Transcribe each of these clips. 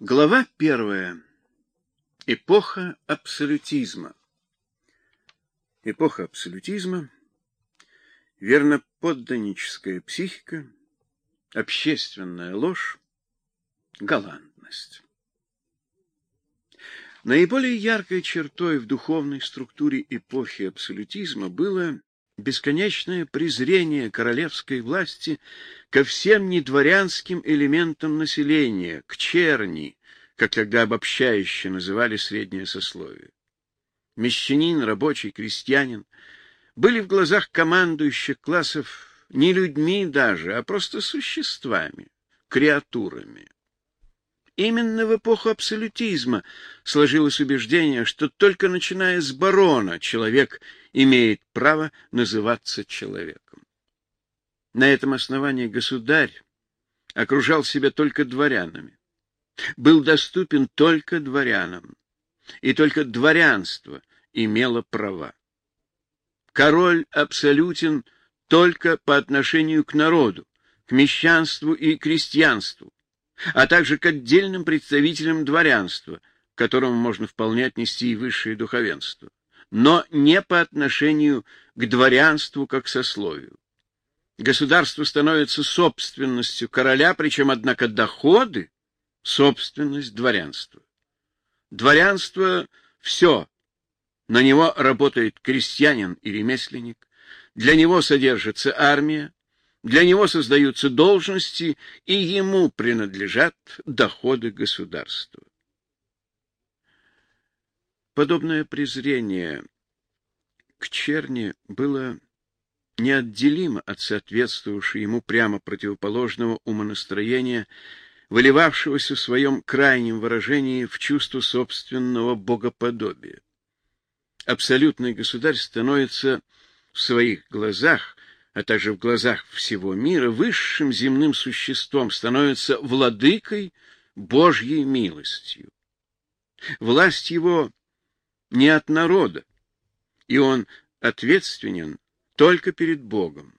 Глава первая. Эпоха абсолютизма. Эпоха абсолютизма, верноподданническая психика, общественная ложь, галантность. Наиболее яркой чертой в духовной структуре эпохи абсолютизма было бесконечное презрение королевской власти ко всем недворянским элементам населения, к черни, как тогда обобщающе называли среднее сословие. Мещанин, рабочий, крестьянин были в глазах командующих классов не людьми даже, а просто существами, креатурами. Именно в эпоху абсолютизма сложилось убеждение, что только начиная с барона человек имеет право называться человеком. На этом основании государь окружал себя только дворянами, был доступен только дворянам, и только дворянство имело права. Король абсолютен только по отношению к народу, к мещанству и крестьянству, а также к отдельным представителям дворянства, к которому можно вполне отнести и высшее духовенство, но не по отношению к дворянству как сословию. Государство становится собственностью короля, причем, однако, доходы — собственность дворянства. Дворянство — все. На него работает крестьянин и ремесленник, для него содержится армия, для него создаются должности, и ему принадлежат доходы государства. Подобное презрение к черни было неотделимо от соответствующего ему прямо противоположного умонастроения, выливавшегося в своем крайнем выражении в чувство собственного богоподобия. Абсолютный государь становится в своих глазах а также в глазах всего мира, высшим земным существом становится владыкой Божьей милостью. Власть его не от народа, и он ответственен только перед Богом.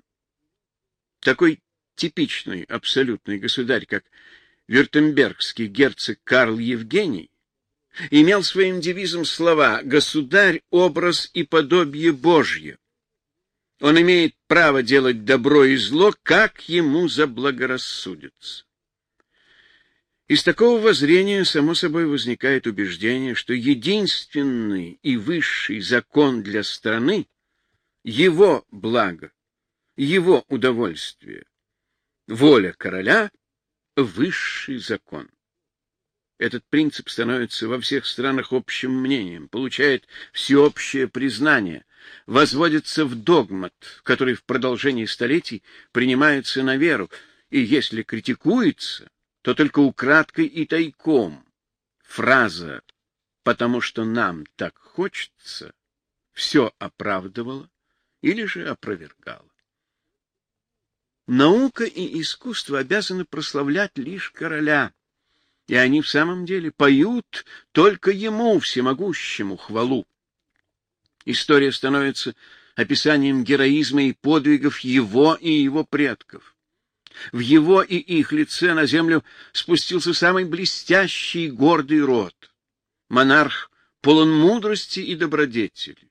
Такой типичный абсолютный государь, как вюртембергский герцог Карл Евгений, имел своим девизом слова «Государь — образ и подобие Божье». Он имеет право делать добро и зло, как ему заблагорассудится. Из такого воззрения, само собой, возникает убеждение, что единственный и высший закон для страны — его благо, его удовольствие. Воля короля — высший закон. Этот принцип становится во всех странах общим мнением, получает всеобщее признание, возводится в догмат, который в продолжении столетий принимается на веру, и если критикуется, то только украдкой и тайком. Фраза «потому что нам так хочется» все оправдывала или же опровергала. Наука и искусство обязаны прославлять лишь короля, и они в самом деле поют только ему, всемогущему, хвалу. История становится описанием героизма и подвигов его и его предков. В его и их лице на землю спустился самый блестящий и гордый род. Монарх полон мудрости и добродетели.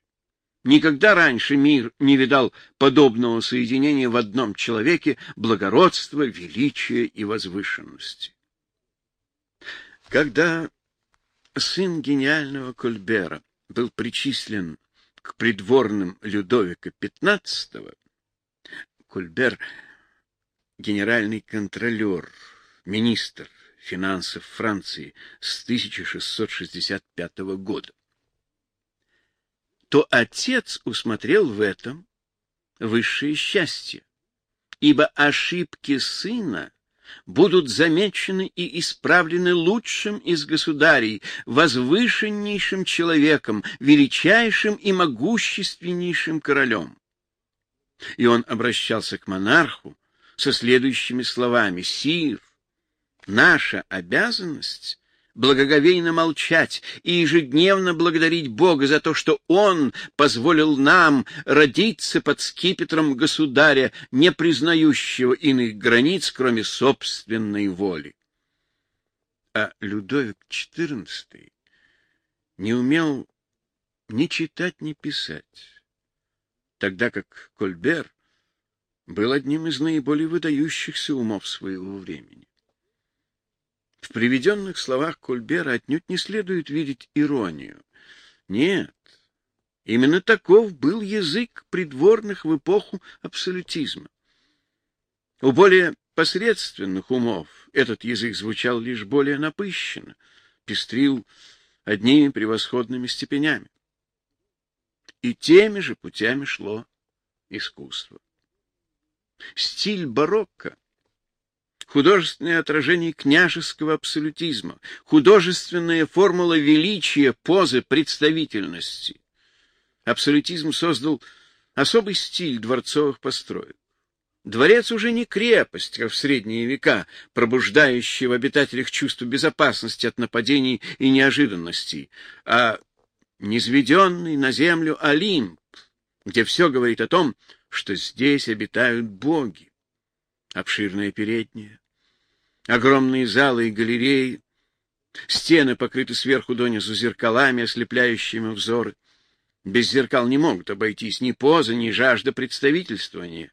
Никогда раньше мир не видал подобного соединения в одном человеке благородства, величия и возвышенности. Когда сын гениального Кольбера был причислен к придворным Людовика XV, Кольбер — генеральный контролер, министр финансов Франции с 1665 года, то отец усмотрел в этом высшее счастье, ибо ошибки сына будут замечены и исправлены лучшим из государей, возвышеннейшим человеком, величайшим и могущественнейшим королем. И он обращался к монарху со следующими словами: "Сир, наша обязанность благоговейно молчать и ежедневно благодарить Бога за то, что Он позволил нам родиться под скипетром государя, не признающего иных границ, кроме собственной воли. А Людовик XIV не умел ни читать, ни писать, тогда как Кольбер был одним из наиболее выдающихся умов своего времени. В приведенных словах Кольбера отнюдь не следует видеть иронию. Нет, именно таков был язык придворных в эпоху абсолютизма. У более посредственных умов этот язык звучал лишь более напыщенно, пестрил одними превосходными степенями. И теми же путями шло искусство. Стиль барокко художественное отражение княжеского абсолютизма, художественная формула величия позы представительности. Абсолютизм создал особый стиль дворцовых построек. Дворец уже не крепость, как в средние века, пробуждающая в обитателях чувство безопасности от нападений и неожиданностей, а низведенный на землю Олимп, где все говорит о том, что здесь обитают боги. Обширная передняя, огромные залы и галереи, стены покрыты сверху донизу зеркалами, ослепляющими взоры. Без зеркал не могут обойтись ни поза, ни жажда представительствования.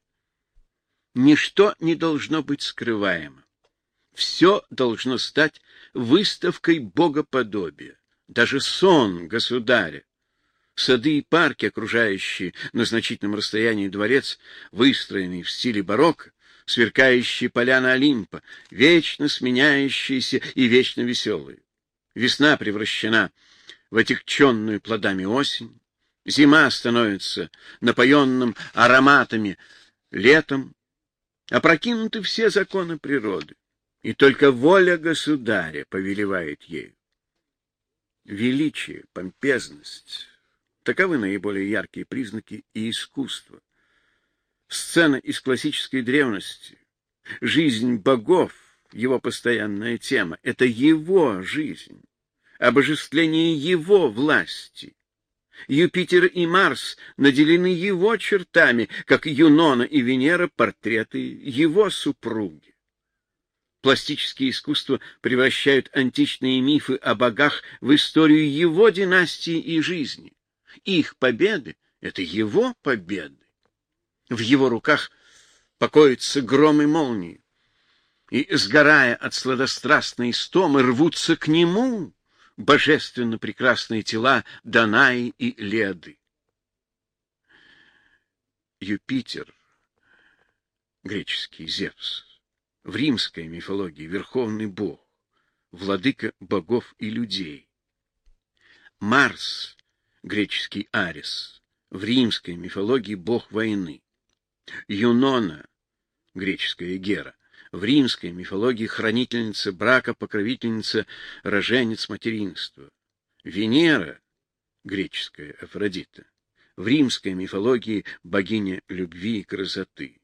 Ничто не должно быть скрываемо. Все должно стать выставкой богоподобия. Даже сон государя. Сады и парки, окружающие на значительном расстоянии дворец, выстроенный в стиле барокко, сверкающие поляна Олимпа, вечно сменяющиеся и вечно веселые. Весна превращена в отягченную плодами осень, зима становится напоенным ароматами летом, опрокинуты все законы природы, и только воля государя повелевает ею. Величие, помпезность — таковы наиболее яркие признаки и искусства. Сцена из классической древности, жизнь богов, его постоянная тема — это его жизнь, обожествление его власти, Юпитер и Марс наделены его чертами, как Юнона и Венера — портреты его супруги. Пластические искусства превращают античные мифы о богах в историю его династии и жизни. Их победы — это его победы. В его руках покоятся гром и молнии, и, сгорая от сладострастной истомы, рвутся к нему, божественно прекрасные тела Данаи и Леды. Юпитер, греческий Зевс, в римской мифологии верховный бог, владыка богов и людей. Марс, греческий Арес, в римской мифологии бог войны. Юнона, греческая Гера, в римской мифологии хранительница брака, покровительница роженец материнства. Венера, греческая Афродита, в римской мифологии богиня любви и красоты.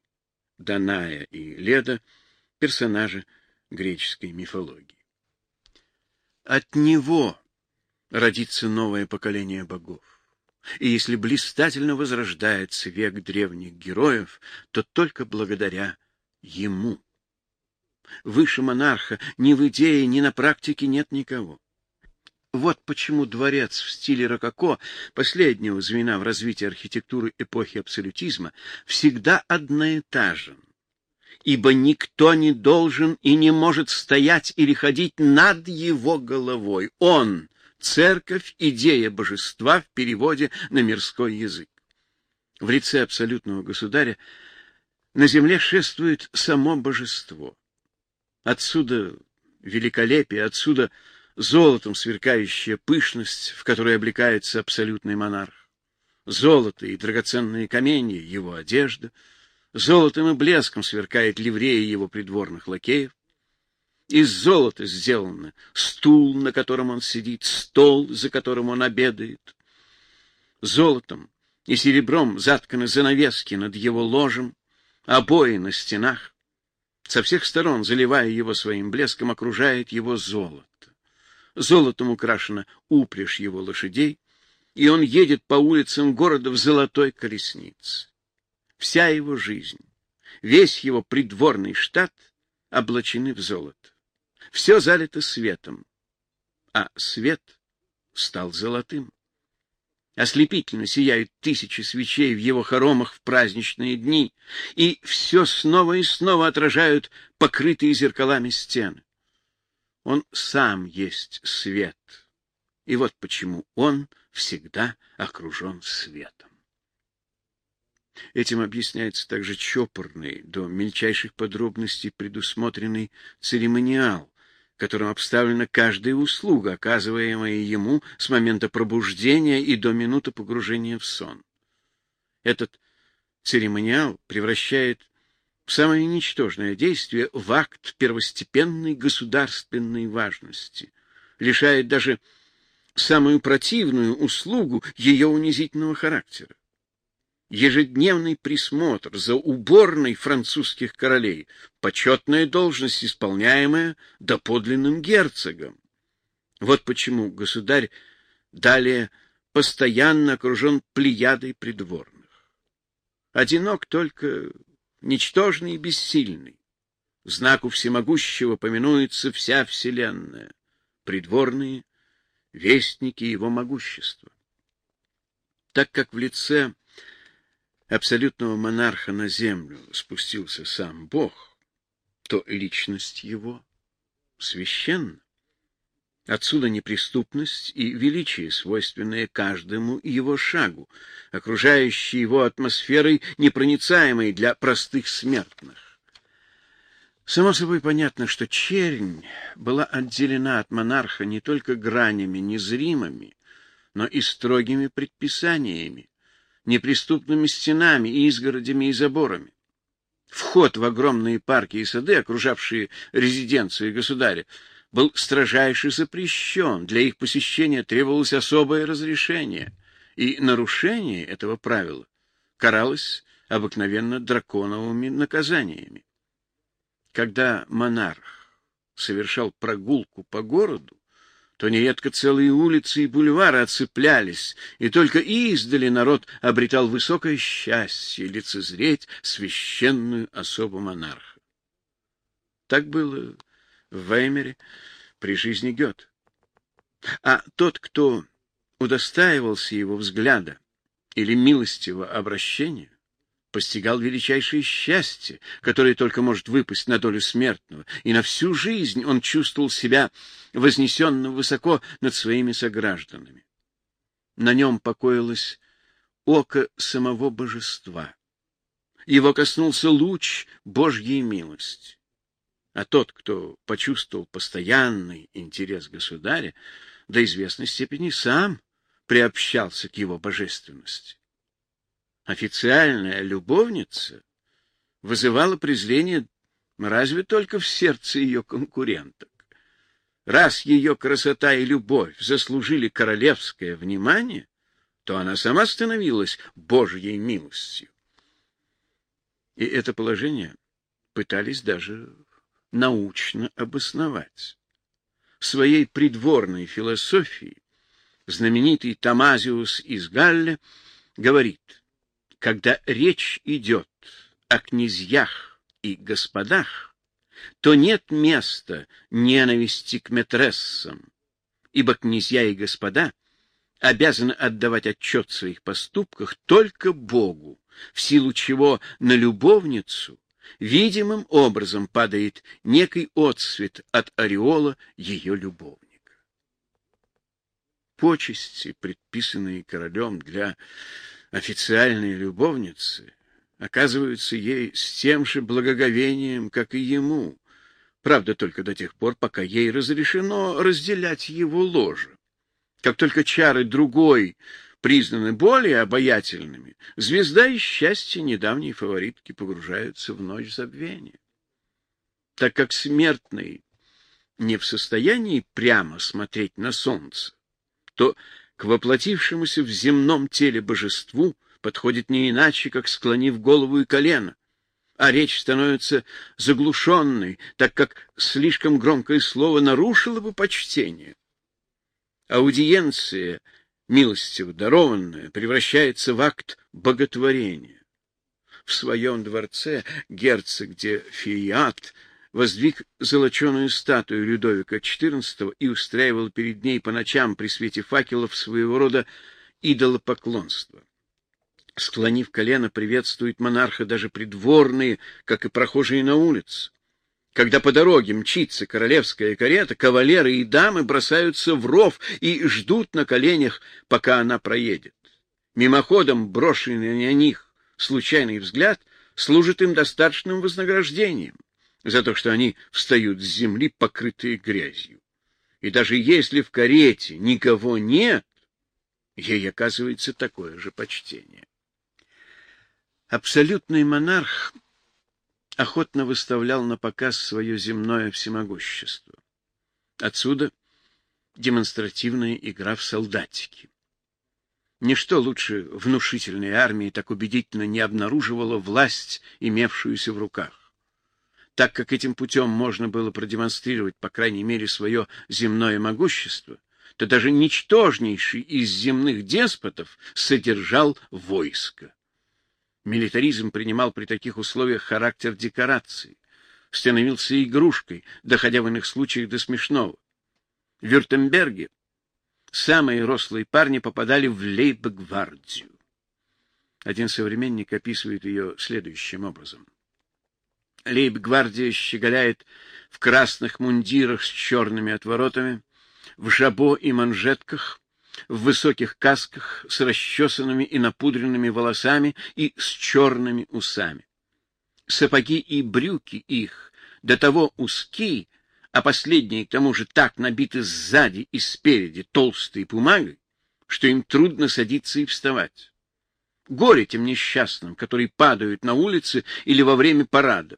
Даная и Леда — персонажи греческой мифологии. От него родится новое поколение богов. И если блистательно возрождается век древних героев, то только благодаря ему. Выше монарха ни в идее, ни на практике нет никого. Вот почему дворец в стиле рококо, последнего звена в развитии архитектуры эпохи абсолютизма, всегда одноэтажен. Ибо никто не должен и не может стоять или ходить над его головой. Он — церковь, идея божества в переводе на мирской язык. В лице абсолютного государя на земле шествует само божество. Отсюда великолепие, отсюда золотом сверкающая пышность, в которой облекается абсолютный монарх. Золото и драгоценные каменья — его одежда, золотом и блеском сверкает ливрея его придворных лакеев. Из золота сделано стул, на котором он сидит, стол, за которым он обедает. Золотом и серебром затканы занавески над его ложем, обои на стенах. Со всех сторон, заливая его своим блеском, окружает его золото. Золотом украшена упряжь его лошадей, и он едет по улицам города в золотой колеснице. Вся его жизнь, весь его придворный штат облачены в золото. Все залито светом, а свет стал золотым. Ослепительно сияют тысячи свечей в его хоромах в праздничные дни, и все снова и снова отражают покрытые зеркалами стены. Он сам есть свет, и вот почему он всегда окружен светом. Этим объясняется также чопорный, до мельчайших подробностей предусмотренный церемониал, которым обставлена каждая услуга, оказываемая ему с момента пробуждения и до минуты погружения в сон. Этот церемониал превращает самое ничтожное действие в акт первостепенной государственной важности, лишает даже самую противную услугу ее унизительного характера ежедневный присмотр за уборной французских королей, почетная должность, исполняемая доподлинным герцогом. Вот почему государь далее постоянно окружен плеядой придворных. Одинок только ничтожный и бессильный. Знаку всемогущего поминуется вся вселенная, придворные — вестники его могущества. Так как в лице абсолютного монарха на землю спустился сам Бог, то личность его священна. Отсюда неприступность и величие, свойственные каждому его шагу, окружающей его атмосферой, непроницаемой для простых смертных. Само собой понятно, что чернь была отделена от монарха не только гранями незримыми, но и строгими предписаниями, неприступными стенами, изгородями и заборами. Вход в огромные парки и сады, окружавшие резиденцию государя, был строжайше запрещен, для их посещения требовалось особое разрешение, и нарушение этого правила каралось обыкновенно драконовыми наказаниями. Когда монарх совершал прогулку по городу, то нередко целые улицы и бульвары оцеплялись, и только издали народ обретал высокое счастье лицезреть священную особу монарха. Так было в Веймере при жизни Гёте. А тот, кто удостаивался его взгляда или милостивого обращения, постигал величайшее счастье, которое только может выпасть на долю смертного, и на всю жизнь он чувствовал себя вознесенным высоко над своими согражданами. На нем покоилось око самого божества. Его коснулся луч Божьей милости. А тот, кто почувствовал постоянный интерес государя, до известной степени сам приобщался к его божественности официальная любовница вызывала презрение разве только в сердце ее конкуренток. Раз ее красота и любовь заслужили королевское внимание, то она сама становилась Божьей милостью. И это положение пытались даже научно обосновать. В своей придворной философии знаменитый Тамазиус из Галля говорит, когда речь идет о князьях и господах, то нет места ненависти к метрессам, ибо князья и господа обязаны отдавать отчет в своих поступках только Богу, в силу чего на любовницу видимым образом падает некий отсвет от ореола ее любовника. Почести, предписанные королем для официальные любовницы оказываются ей с тем же благоговением, как и ему, правда, только до тех пор, пока ей разрешено разделять его ложе. Как только чары другой признаны более обаятельными, звезда и счастье недавней фаворитки погружаются в ночь забвения. Так как смертный не в состоянии прямо смотреть на солнце, то к воплотившемуся в земном теле божеству подходит не иначе, как склонив голову и колено, а речь становится заглушенной, так как слишком громкое слово нарушило бы почтение. Аудиенция, милостиво дарованная, превращается в акт боготворения. В своем дворце герцог де Фиат воздвиг золоченую статую Людовика XIV и устраивал перед ней по ночам при свете факелов своего рода идолопоклонство. Склонив колено, приветствует монарха даже придворные, как и прохожие на улице. Когда по дороге мчится королевская карета, кавалеры и дамы бросаются в ров и ждут на коленях, пока она проедет. Мимоходом брошенный на них случайный взгляд служит им достаточным вознаграждением за то, что они встают с земли, покрытые грязью. И даже если в карете никого нет, ей оказывается такое же почтение. Абсолютный монарх охотно выставлял на показ свое земное всемогущество. Отсюда демонстративная игра в солдатики. Ничто лучше внушительной армии так убедительно не обнаруживало власть, имевшуюся в руках. Так как этим путем можно было продемонстрировать, по крайней мере, свое земное могущество, то даже ничтожнейший из земных деспотов содержал войско. Милитаризм принимал при таких условиях характер декорации, становился игрушкой, доходя в иных случаях до смешного. В Вюртемберге самые рослые парни попадали в лейб-гвардию. Один современник описывает ее следующим образом. Лейб-гвардия щеголяет в красных мундирах с черными отворотами, в жабо и манжетках, в высоких касках с расчесанными и напудренными волосами и с черными усами. Сапоги и брюки их до того узкие, а последние к тому же так набиты сзади и спереди толстой бумагой, что им трудно садиться и вставать. Горе тем несчастным, которые падают на улице или во время парада.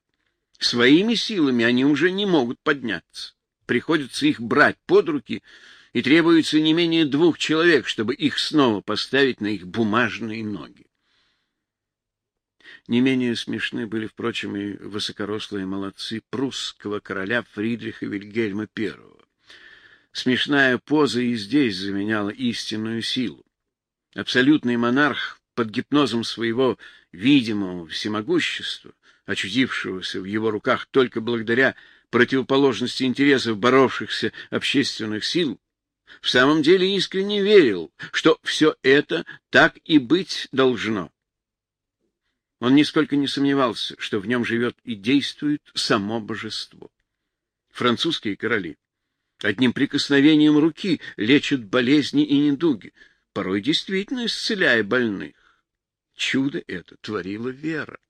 Своими силами они уже не могут подняться. Приходится их брать под руки, и требуется не менее двух человек, чтобы их снова поставить на их бумажные ноги. Не менее смешны были, впрочем, и высокорослые молодцы прусского короля Фридриха Вильгельма I. Смешная поза и здесь заменяла истинную силу. Абсолютный монарх под гипнозом своего видимого всемогущества, очутившегося в его руках только благодаря противоположности интересов боровшихся общественных сил, в самом деле искренне верил, что все это так и быть должно. Он нисколько не сомневался, что в нем живет и действует само божество. Французские короли одним прикосновением руки лечат болезни и недуги, порой действительно исцеляя больных. Чудо это творила вера.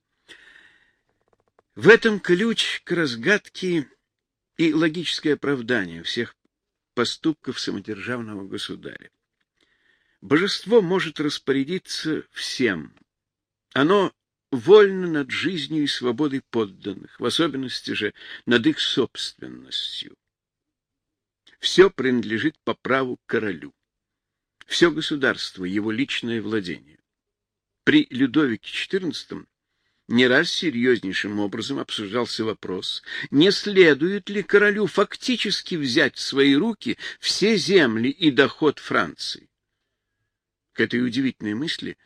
В этом ключ к разгадке и логическое оправдание всех поступков самодержавного государя. Божество может распорядиться всем. Оно вольно над жизнью и свободой подданных, в особенности же над их собственностью. Все принадлежит по праву королю. Все государство — его личное владение. При Людовике XIV не раз серьезнейшим образом обсуждался вопрос, не следует ли королю фактически взять в свои руки все земли и доход Франции. К этой удивительной мысли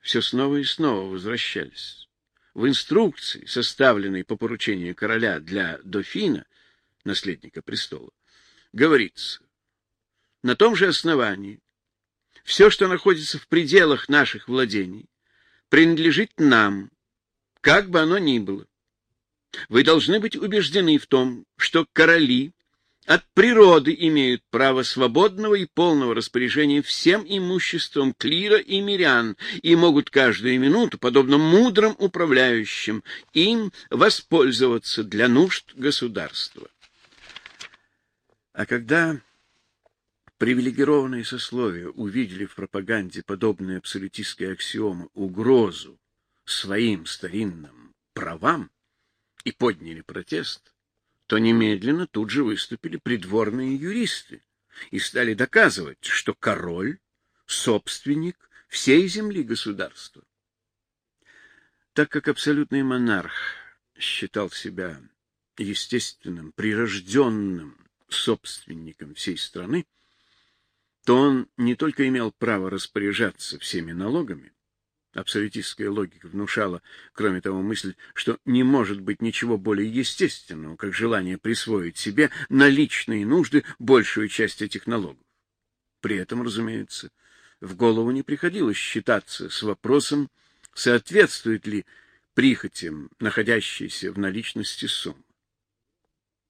все снова и снова возвращались. В инструкции, составленной по поручению короля для дофина, наследника престола, говорится, на том же основании все, что находится в пределах наших владений, принадлежит нам, как бы оно ни было. Вы должны быть убеждены в том, что короли от природы имеют право свободного и полного распоряжения всем имуществом клира и мирян и могут каждую минуту, подобно мудрым управляющим, им воспользоваться для нужд государства. А когда Привилегированные сословия увидели в пропаганде подобные абсолютистские аксиомы угрозу своим старинным правам и подняли протест, то немедленно тут же выступили придворные юристы и стали доказывать, что король — собственник всей земли государства. Так как абсолютный монарх считал себя естественным, прирожденным собственником всей страны, то он не только имел право распоряжаться всеми налогами, Абсолютистская логика внушала, кроме того, мысль, что не может быть ничего более естественного, как желание присвоить себе на личные нужды большую часть этих налогов. При этом, разумеется, в голову не приходилось считаться с вопросом, соответствует ли прихотям, находящейся в наличности суммы.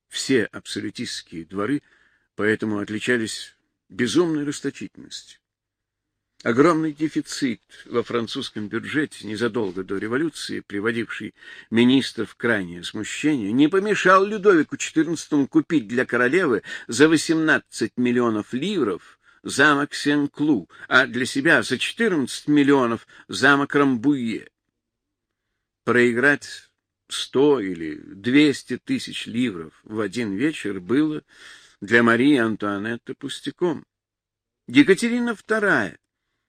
Все абсолютистские дворы поэтому отличались безумной расточительностью. Огромный дефицит во французском бюджете незадолго до революции, приводивший министров в крайнее смущение, не помешал Людовику XIV купить для королевы за 18 миллионов ливров замок Сен-Клу, а для себя за 14 миллионов замок Рамбуе. Проиграть 100 или 200 тысяч ливров в один вечер было для Марии Антуанетты пустяком. Екатерина II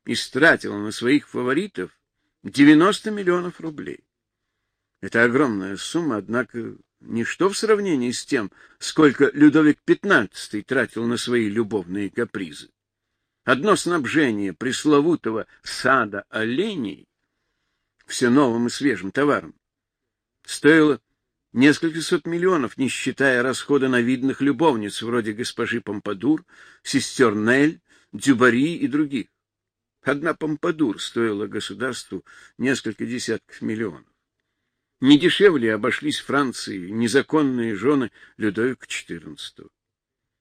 истратила на своих фаворитов 90 миллионов рублей. Это огромная сумма, однако ничто в сравнении с тем, сколько Людовик XV тратил на свои любовные капризы. Одно снабжение пресловутого сада оленей, все новым и свежим товаром, стоило несколько сот миллионов, не считая расхода на видных любовниц, вроде госпожи Помпадур, сестер Нель, Дюбари и других. Одна Помпадур стоила государству несколько десятков миллионов. Не дешевле обошлись Франции незаконные жены Людовика XIV.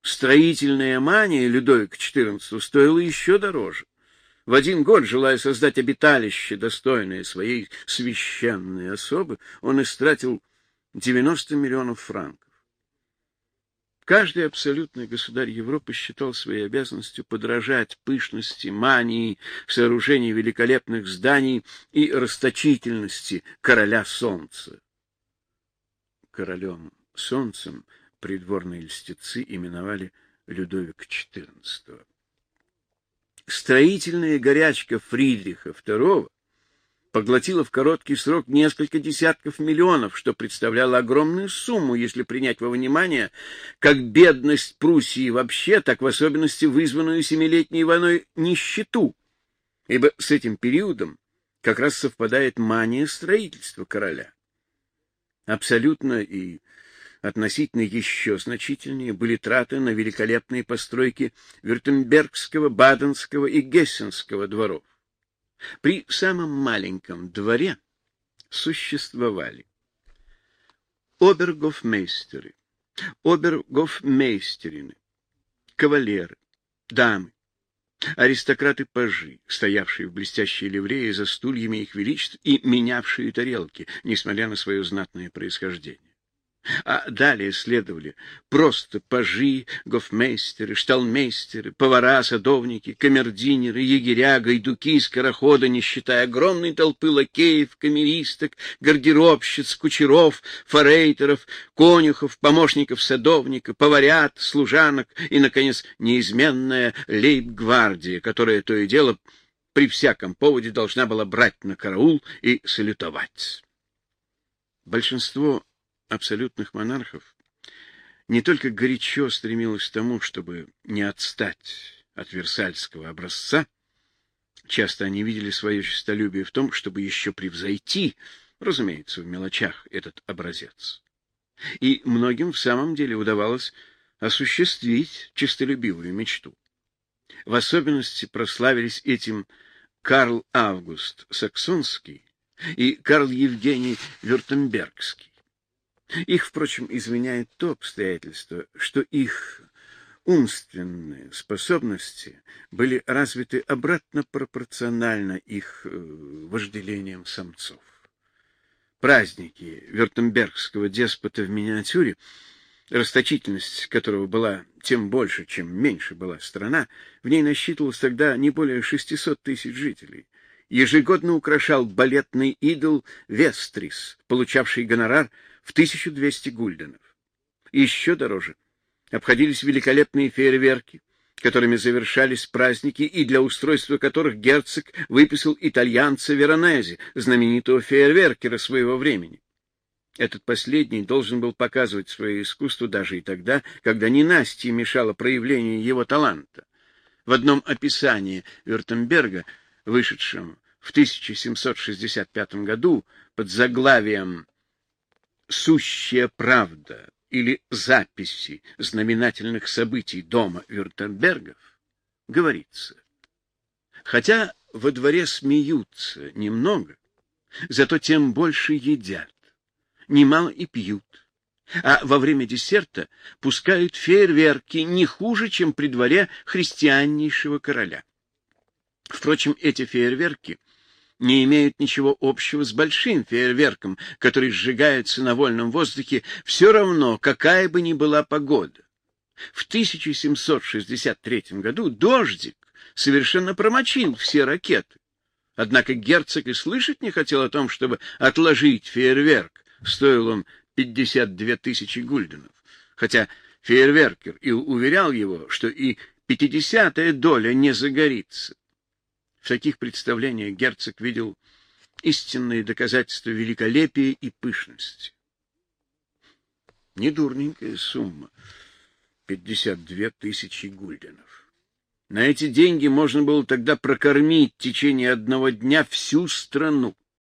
Строительная мания Людовика XIV стоила еще дороже. В один год, желая создать обиталище, достойное своей священной особы, он истратил 90 миллионов франков. Каждый абсолютный государь Европы считал своей обязанностью подражать пышности, мании, сооружению великолепных зданий и расточительности короля солнца. Королем солнцем придворные льстецы именовали Людовика XIV. Строительная горячка Фридриха II поглотила в короткий срок несколько десятков миллионов, что представляло огромную сумму, если принять во внимание как бедность Пруссии вообще, так в особенности вызванную семилетней войной нищету, ибо с этим периодом как раз совпадает мания строительства короля. Абсолютно и относительно еще значительнее были траты на великолепные постройки Вюртембергского, Баденского и Гессенского дворов. При самом маленьком дворе существовали обергофмейстеры, обергофмейстерины, кавалеры, дамы, аристократы-пажи, стоявшие в блестящей ливрее за стульями их величеств и менявшие тарелки, несмотря на свое знатное происхождение. А далее следовали просто пажи, гофмейстеры, шталмейстеры, повара, садовники, камердинеры, егеря, гайдуки, скороходы, не считая огромной толпы лакеев, камеристок, гардеробщиц, кучеров, форейтеров, конюхов, помощников садовника, поварят, служанок и, наконец, неизменная лейб-гвардия, которая то и дело при всяком поводе должна была брать на караул и салютовать. Большинство абсолютных монархов не только горячо стремилась к тому, чтобы не отстать от Версальского образца, часто они видели свое честолюбие в том, чтобы еще превзойти, разумеется, в мелочах этот образец. И многим в самом деле удавалось осуществить честолюбивую мечту. В особенности прославились этим Карл Август Саксонский и Карл Евгений Вюртембергский. Их, впрочем, извиняет то обстоятельство, что их умственные способности были развиты обратно пропорционально их э, вожделениям самцов. Праздники вюртембергского деспота в миниатюре, расточительность которого была тем больше, чем меньше была страна, в ней насчитывалось тогда не более 600 тысяч жителей ежегодно украшал балетный идол Вестрис, получавший гонорар в 1200 гульденов. еще дороже обходились великолепные фейерверки, которыми завершались праздники и для устройства которых герцог выписал итальянца Веронези, знаменитого фейерверкера своего времени. Этот последний должен был показывать свое искусство даже и тогда, когда ненастье мешало проявлению его таланта. В одном описании Вюртемберга, вышедшем в 1765 году под заглавием «Сущая правда» или «Записи знаменательных событий дома Вюртембергов» говорится, хотя во дворе смеются немного, зато тем больше едят, немало и пьют, а во время десерта пускают фейерверки не хуже, чем при дворе христианнейшего короля. Впрочем, эти фейерверки не имеют ничего общего с большим фейерверком, который сжигается на вольном воздухе все равно, какая бы ни была погода. В 1763 году дождик совершенно промочил все ракеты. Однако герцог и слышать не хотел о том, чтобы отложить фейерверк. Стоил он 52 тысячи гульденов. Хотя фейерверкер и уверял его, что и пятидесятая доля не загорится. В таких представлениях герцог видел истинные доказательства великолепия и пышности. Недурненькая сумма — пятьдесят две тысячи гульденов. На эти деньги можно было тогда прокормить в течение одного дня всю страну.